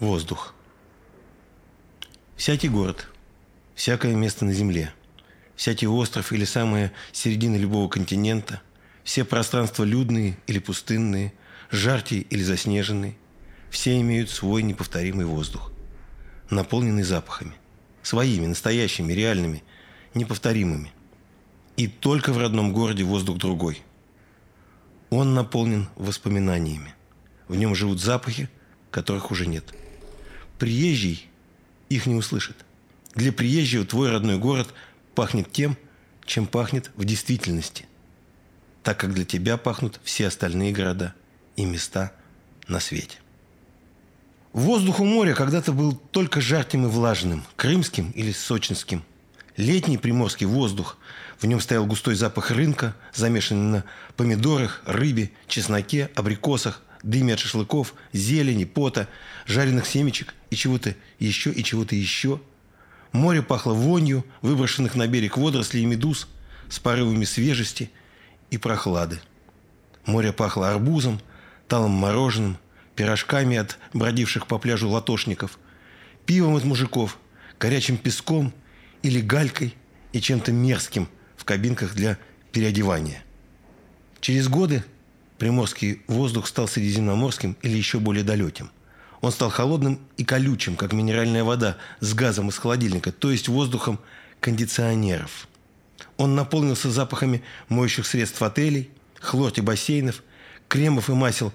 Воздух. Всякий город, всякое место на земле, всякий остров или самая середина любого континента, все пространства людные или пустынные, жаркие или заснеженные, все имеют свой неповторимый воздух, наполненный запахами, своими, настоящими, реальными, неповторимыми. И только в родном городе воздух другой. Он наполнен воспоминаниями. В нем живут запахи, которых уже нет. Приезжий их не услышит. Для приезжего твой родной город пахнет тем, чем пахнет в действительности, так как для тебя пахнут все остальные города и места на свете. Воздух у моря когда-то был только жарким и влажным, крымским или сочинским. Летний приморский воздух, в нем стоял густой запах рынка, замешанный на помидорах, рыбе, чесноке, абрикосах, дыме от шашлыков, зелени, пота, жареных семечек и чего-то еще и чего-то еще. Море пахло вонью, выброшенных на берег водорослей и медуз, с порывами свежести и прохлады. Море пахло арбузом, талым мороженым, пирожками от бродивших по пляжу латошников, пивом от мужиков, горячим песком или галькой и чем-то мерзким в кабинках для переодевания. Через годы Приморский воздух стал средиземноморским или еще более далеким. Он стал холодным и колючим, как минеральная вода с газом из холодильника, то есть воздухом кондиционеров. Он наполнился запахами моющих средств отелей, хлорти бассейнов, кремов и масел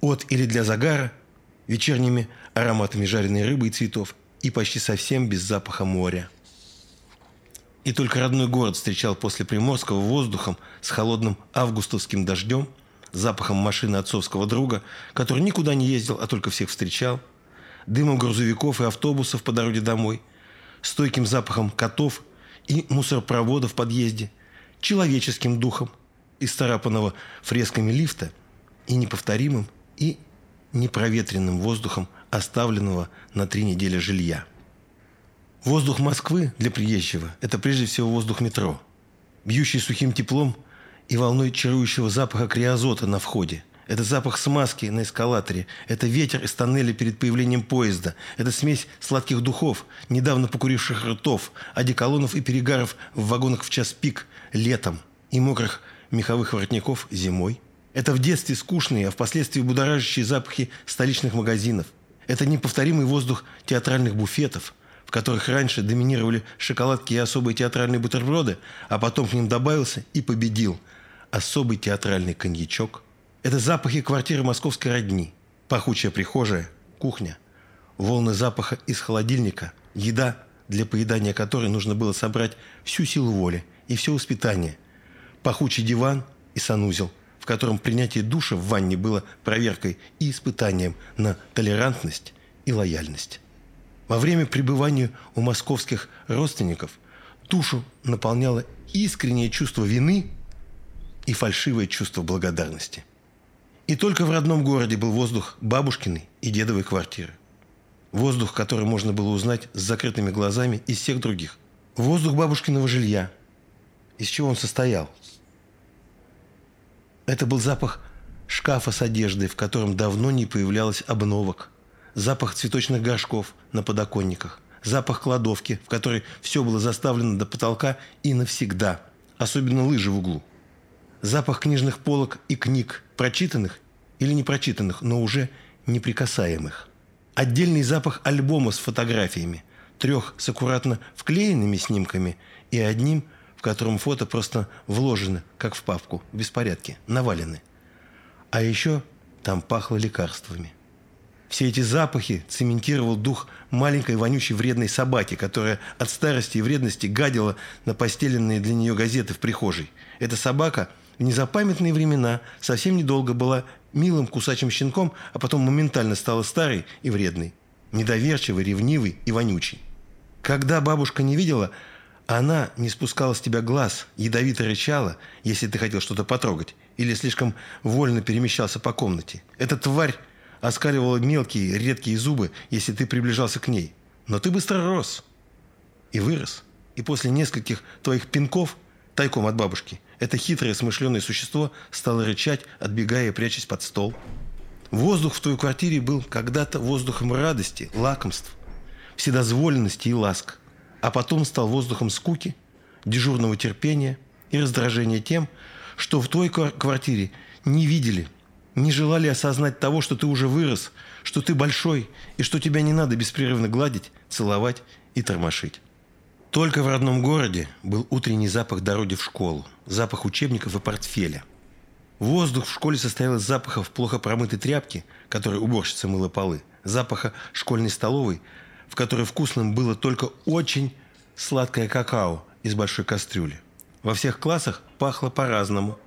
от или для загара, вечерними ароматами жареной рыбы и цветов и почти совсем без запаха моря. И только родной город встречал после Приморского воздухом с холодным августовским дождем – запахом машины отцовского друга, который никуда не ездил, а только всех встречал, дымом грузовиков и автобусов по дороге домой, стойким запахом котов и мусоропровода в подъезде, человеческим духом, исцарапанного фресками лифта и неповторимым и непроветренным воздухом оставленного на три недели жилья. Воздух Москвы для приезжего – это прежде всего воздух метро, бьющий сухим теплом – и волной чарующего запаха криозота на входе. Это запах смазки на эскалаторе. Это ветер из тоннеля перед появлением поезда. Это смесь сладких духов, недавно покуривших ртов, одеколонов и перегаров в вагонах в час пик летом и мокрых меховых воротников зимой. Это в детстве скучные, а впоследствии будоражащие запахи столичных магазинов. Это неповторимый воздух театральных буфетов, в которых раньше доминировали шоколадки и особые театральные бутерброды, а потом к ним добавился и победил – особый театральный коньячок. Это запахи квартиры московской родни. Пахучая прихожая, кухня. Волны запаха из холодильника, еда, для поедания которой нужно было собрать всю силу воли и все воспитание. Пахучий диван и санузел, в котором принятие душа в ванне было проверкой и испытанием на толерантность и лояльность. Во время пребывания у московских родственников душу наполняло искреннее чувство вины – и фальшивое чувство благодарности. И только в родном городе был воздух бабушкиной и дедовой квартиры. Воздух, который можно было узнать с закрытыми глазами из всех других. Воздух бабушкиного жилья. Из чего он состоял? Это был запах шкафа с одеждой, в котором давно не появлялось обновок. Запах цветочных горшков на подоконниках. Запах кладовки, в которой все было заставлено до потолка и навсегда. Особенно лыжи в углу запах книжных полок и книг, прочитанных или не прочитанных, но уже неприкасаемых. Отдельный запах альбома с фотографиями, трех с аккуратно вклеенными снимками и одним, в котором фото просто вложены, как в папку, в беспорядке, навалены. А еще там пахло лекарствами. Все эти запахи цементировал дух маленькой вонючей вредной собаки, которая от старости и вредности гадила на постеленные для нее газеты в прихожей. Эта собака – в незапамятные времена совсем недолго была милым кусачим щенком, а потом моментально стала старой и вредной, недоверчивой, ревнивой и вонючей. Когда бабушка не видела, она не спускала с тебя глаз, ядовито рычала, если ты хотел что-то потрогать, или слишком вольно перемещался по комнате. Эта тварь оскаливала мелкие, редкие зубы, если ты приближался к ней. Но ты быстро рос и вырос. И после нескольких твоих пинков, тайком от бабушки – это хитрое смышленое существо стало рычать, отбегая и прячась под стол. Воздух в твоей квартире был когда-то воздухом радости, лакомств, вседозволенности и ласк, а потом стал воздухом скуки, дежурного терпения и раздражения тем, что в твоей квартире не видели, не желали осознать того, что ты уже вырос, что ты большой и что тебя не надо беспрерывно гладить, целовать и тормошить. Только в родном городе был утренний запах дороги в школу, запах учебников и портфеля. Воздух в школе состоял из запахов плохо промытой тряпки, которой уборщица мыла полы, запаха школьной столовой, в которой вкусным было только очень сладкое какао из большой кастрюли. Во всех классах пахло по-разному,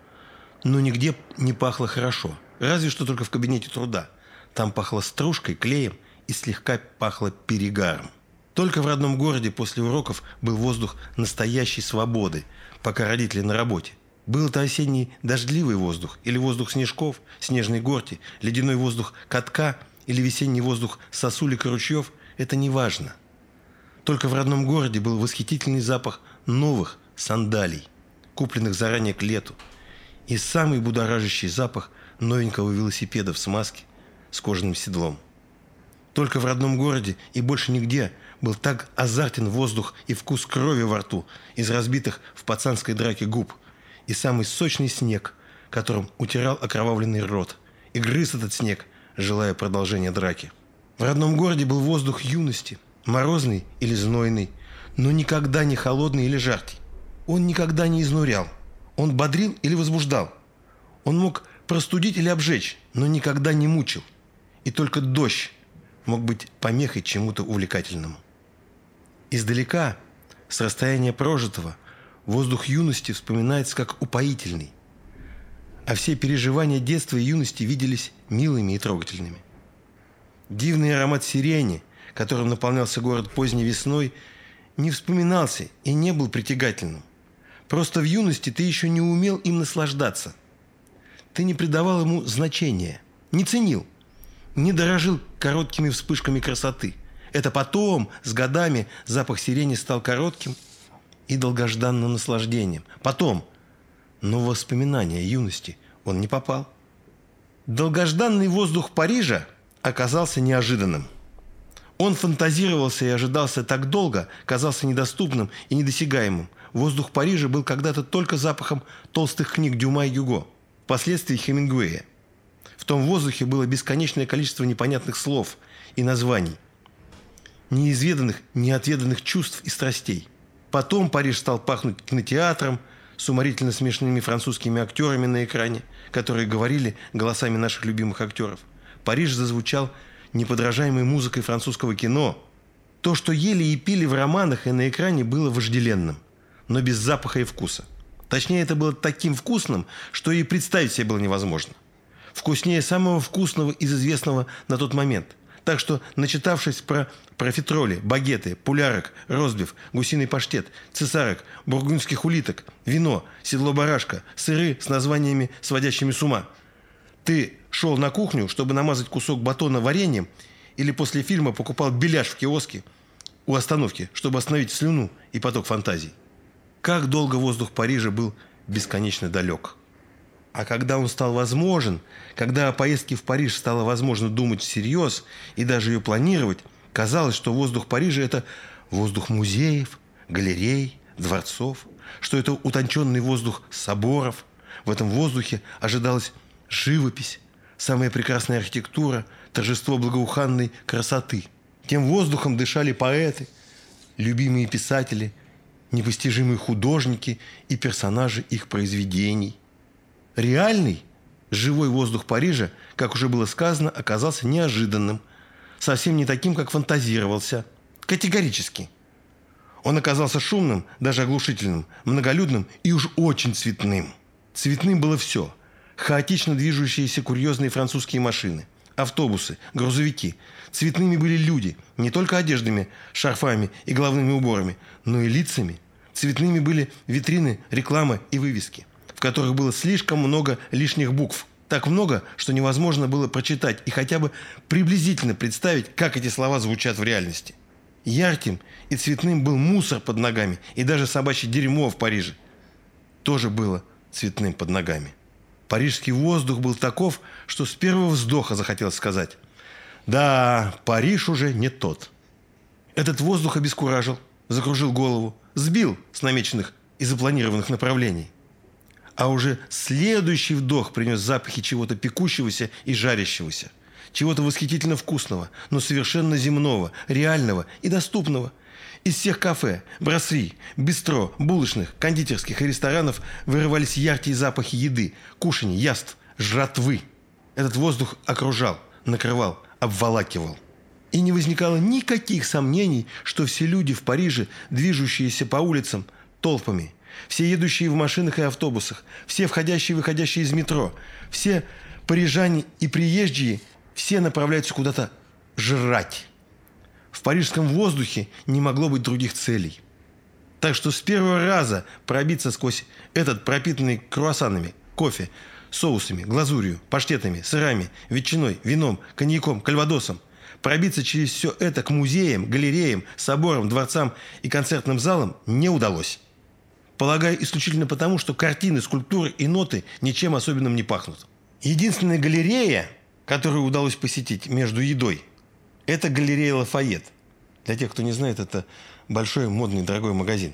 но нигде не пахло хорошо, разве что только в кабинете труда. Там пахло стружкой, клеем и слегка пахло перегаром. Только в родном городе после уроков был воздух настоящей свободы, пока родители на работе. Был это осенний дождливый воздух, или воздух снежков, снежной горки, ледяной воздух катка или весенний воздух сосулек и ручьев – это не важно. Только в родном городе был восхитительный запах новых сандалий, купленных заранее к лету, и самый будоражащий запах новенького велосипеда в смазке с кожаным седлом. Только в родном городе и больше нигде был так азартен воздух и вкус крови во рту из разбитых в пацанской драке губ, и самый сочный снег, которым утирал окровавленный рот, и грыз этот снег, желая продолжения драки. В родном городе был воздух юности, морозный или знойный, но никогда не холодный или жаркий. Он никогда не изнурял, он бодрил или возбуждал. Он мог простудить или обжечь, но никогда не мучил. И только дождь мог быть помехой чему-то увлекательному. Издалека, с расстояния прожитого, воздух юности вспоминается как упоительный, а все переживания детства и юности виделись милыми и трогательными. Дивный аромат сирени, которым наполнялся город поздней весной, не вспоминался и не был притягательным. Просто в юности ты еще не умел им наслаждаться. Ты не придавал ему значения, не ценил – не дорожил короткими вспышками красоты. Это потом, с годами, запах сирени стал коротким и долгожданным наслаждением. Потом, но в воспоминания юности он не попал. Долгожданный воздух Парижа оказался неожиданным. Он фантазировался и ожидался так долго, казался недоступным и недосягаемым. Воздух Парижа был когда-то только запахом толстых книг Дюма и Юго, впоследствии Хемингуэя. В том воздухе было бесконечное количество непонятных слов и названий, неизведанных, неотведанных чувств и страстей. Потом Париж стал пахнуть кинотеатром с уморительно смешными французскими актерами на экране, которые говорили голосами наших любимых актеров. Париж зазвучал неподражаемой музыкой французского кино. То, что ели и пили в романах и на экране, было вожделенным, но без запаха и вкуса. Точнее, это было таким вкусным, что и представить себе было невозможно вкуснее самого вкусного из известного на тот момент. Так что, начитавшись про профитроли, багеты, пулярок, розбив, гусиный паштет, цесарок, бургундских улиток, вино, седло барашка, сыры с названиями, сводящими с ума, ты шел на кухню, чтобы намазать кусок батона вареньем, или после фильма покупал беляш в киоске у остановки, чтобы остановить слюну и поток фантазий. Как долго воздух Парижа был бесконечно далек. А когда он стал возможен, когда о поездке в Париж стало возможно думать всерьез и даже ее планировать, казалось, что воздух Парижа – это воздух музеев, галерей, дворцов, что это утонченный воздух соборов. В этом воздухе ожидалась живопись, самая прекрасная архитектура, торжество благоуханной красоты. Тем воздухом дышали поэты, любимые писатели, непостижимые художники и персонажи их произведений – Реальный, живой воздух Парижа, как уже было сказано, оказался неожиданным, совсем не таким, как фантазировался. Категорически. Он оказался шумным, даже оглушительным, многолюдным и уж очень цветным. Цветным было все. Хаотично движущиеся курьезные французские машины, автобусы, грузовики. Цветными были люди, не только одеждами, шарфами и головными уборами, но и лицами. Цветными были витрины, реклама и вывески – которых было слишком много лишних букв. Так много, что невозможно было прочитать и хотя бы приблизительно представить, как эти слова звучат в реальности. Ярким и цветным был мусор под ногами, и даже собачье дерьмо в Париже тоже было цветным под ногами. Парижский воздух был таков, что с первого вздоха захотелось сказать «Да, Париж уже не тот». Этот воздух обескуражил, закружил голову, сбил с намеченных и запланированных направлений. А уже следующий вдох принес запахи чего-то пекущегося и жарящегося, чего-то восхитительно вкусного, но совершенно земного, реального и доступного – из всех кафе, брасри, бистро, булочных, кондитерских и ресторанов вырывались яркие запахи еды, кушаний, яств, жратвы. Этот воздух окружал, накрывал, обволакивал. И не возникало никаких сомнений, что все люди в Париже, движущиеся по улицам толпами, все едущие в машинах и автобусах, все входящие и выходящие из метро, все парижане и приезжие, все направляются куда-то жрать. В парижском воздухе не могло быть других целей. Так что с первого раза пробиться сквозь этот пропитанный круассанами, кофе, соусами, глазурью, паштетами, сырами, ветчиной, вином, коньяком, кальвадосом, пробиться через все это к музеям, галереям, соборам, дворцам и концертным залам не удалось. Полагаю, исключительно потому, что картины, скульптуры и ноты ничем особенным не пахнут. Единственная галерея, которую удалось посетить между едой – это галерея Лафайет. Для тех, кто не знает, это большой, модный, дорогой магазин.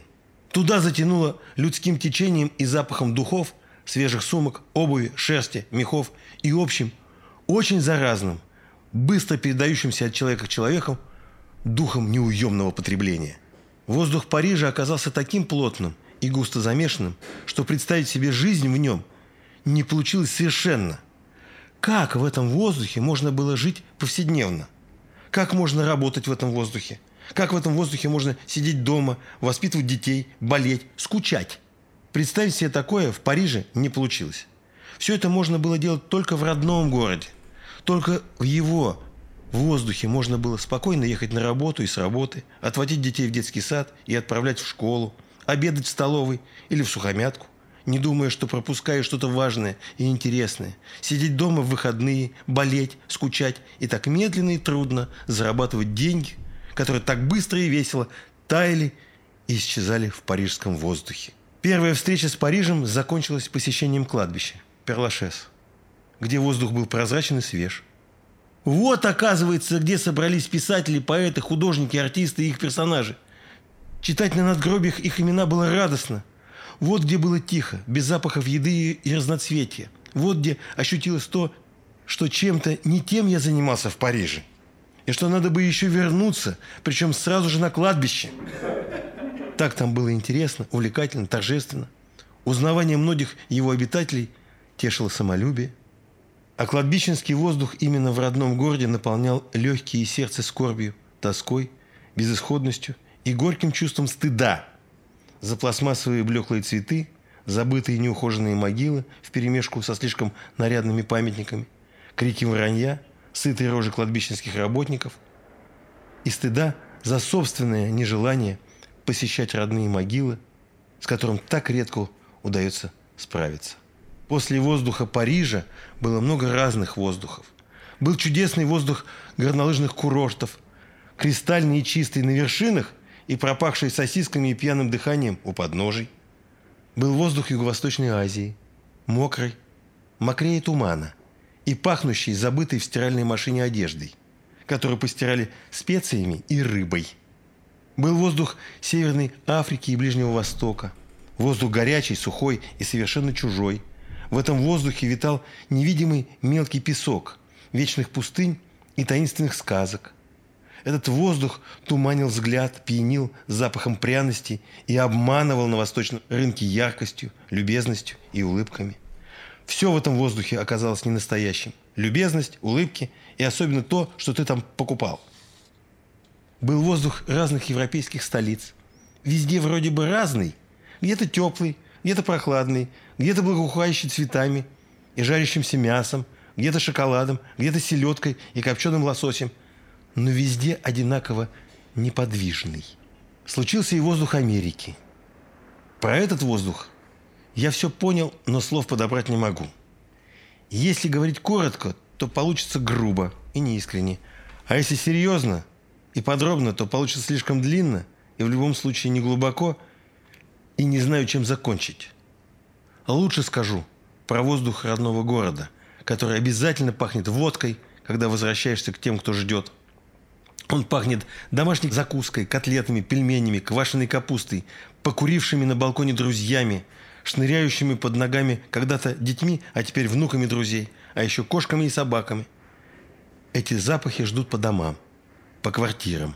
Туда затянуло людским течением и запахом духов, свежих сумок, обуви, шерсти, мехов и общим, очень заразным, быстро передающимся от человека к человеку, духом неуемного потребления. Воздух Парижа оказался таким плотным и густо замешанным, что представить себе жизнь в нем не получилось совершенно. Как в этом воздухе можно было жить повседневно? Как можно работать в этом воздухе? Как в этом воздухе можно сидеть дома, воспитывать детей, болеть, скучать? Представить себе такое в Париже не получилось. Все это можно было делать только в родном городе. Только в его воздухе можно было спокойно ехать на работу и с работы, отводить детей в детский сад и отправлять в школу, обедать в столовой или в сухомятку не думая, что пропускаю что-то важное и интересное. Сидеть дома в выходные, болеть, скучать и так медленно и трудно зарабатывать деньги, которые так быстро и весело таяли и исчезали в парижском воздухе. Первая встреча с Парижем закончилась посещением кладбища Перлашес, где воздух был прозрачен и свеж. Вот, оказывается, где собрались писатели, поэты, художники, артисты и их персонажи. Читать на надгробиях их имена было радостно – вот где было тихо, без запахов еды и разноцветия. Вот где ощутилось то, что чем-то не тем я занимался в Париже. И что надо бы еще вернуться, причем сразу же на кладбище. Так там было интересно, увлекательно, торжественно. Узнавание многих его обитателей тешило самолюбие. А кладбищенский воздух именно в родном городе наполнял легкие сердце скорбью, тоской, безысходностью и горьким чувством стыда – за пластмассовые блеклые цветы, забытые неухоженные могилы вперемешку со слишком нарядными памятниками, крики вранья, сытые рожи кладбищенских работников и стыда за собственное нежелание посещать родные могилы, с которым так редко удается справиться. После воздуха Парижа было много разных воздухов. Был чудесный воздух горнолыжных курортов, кристальный и чистый на вершинах и пропахший сосисками и пьяным дыханием у подножий. Был воздух Юго-Восточной Азии, мокрый, мокрее тумана и пахнущий забытой в стиральной машине одеждой, которую постирали специями и рыбой. Был воздух Северной Африки и Ближнего Востока, воздух горячий, сухой и совершенно чужой. В этом воздухе витал невидимый мелкий песок, вечных пустынь и таинственных сказок – этот воздух туманил взгляд, пьянил запахом пряности и обманывал на восточном рынке яркостью, любезностью и улыбками. Все в этом воздухе оказалось не настоящим. Любезность, улыбки и особенно то, что ты там покупал. Был воздух разных европейских столиц. Везде вроде бы разный. Где-то теплый, где-то прохладный, где-то благоухающий цветами и жарящимся мясом, где-то шоколадом, где-то селедкой и копченым лососем – но везде одинаково неподвижный. Случился и воздух Америки. Про этот воздух я все понял, но слов подобрать не могу. Если говорить коротко, то получится грубо и неискренне. А если серьезно и подробно, то получится слишком длинно и в любом случае не глубоко и не знаю, чем закончить. Лучше скажу про воздух родного города, который обязательно пахнет водкой, когда возвращаешься к тем, кто ждет. Он пахнет домашней закуской, котлетами, пельменями, квашеной капустой, покурившими на балконе друзьями, шныряющими под ногами когда-то детьми, а теперь внуками друзей, а еще кошками и собаками. Эти запахи ждут по домам, по квартирам.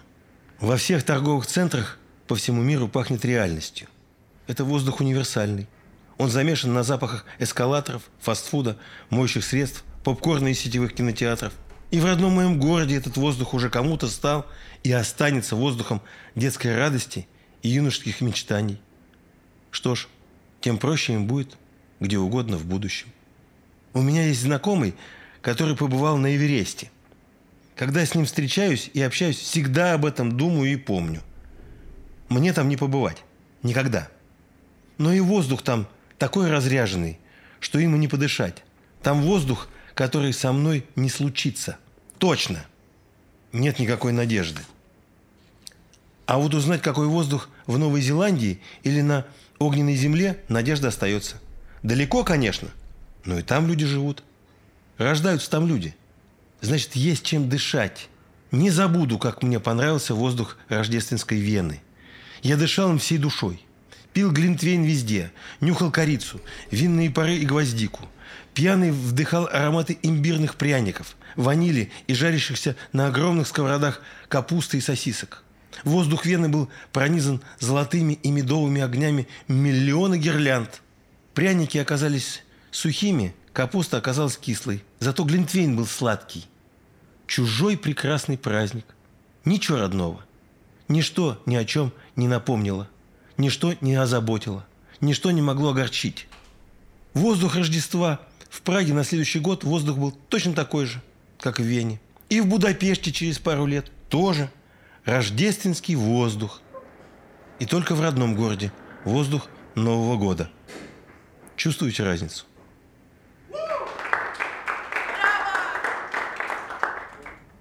Во всех торговых центрах по всему миру пахнет реальностью. Это воздух универсальный. Он замешан на запахах эскалаторов, фастфуда, моющих средств, попкорна и сетевых кинотеатров. И в родном моем городе этот воздух уже кому-то стал и останется воздухом детской радости и юношеских мечтаний. Что ж, тем проще им будет где угодно в будущем. У меня есть знакомый, который побывал на Эвересте. Когда с ним встречаюсь и общаюсь, всегда об этом думаю и помню. Мне там не побывать. Никогда. Но и воздух там такой разряженный, что и не подышать. Там воздух, который со мной не случится. Точно. Нет никакой надежды. А вот узнать, какой воздух в Новой Зеландии или на огненной земле, надежда остается. Далеко, конечно, но и там люди живут. Рождаются там люди. Значит, есть чем дышать. Не забуду, как мне понравился воздух рождественской Вены. Я дышал им всей душой. Пил глинтвейн везде, нюхал корицу, винные пары и гвоздику. Пьяный вдыхал ароматы имбирных пряников, ванили и жарящихся на огромных сковородах капусты и сосисок. Воздух Вены был пронизан золотыми и медовыми огнями миллиона гирлянд. Пряники оказались сухими, капуста оказалась кислой, зато глинтвейн был сладкий. Чужой прекрасный праздник. Ничего родного. Ничто ни о чем не напомнило. Ничто не озаботило. Ничто не могло огорчить. Воздух Рождества в Праге на следующий год воздух был точно такой же, как в Вене. И в Будапеште через пару лет тоже. Рождественский воздух. И только в родном городе воздух Нового года. Чувствуете разницу?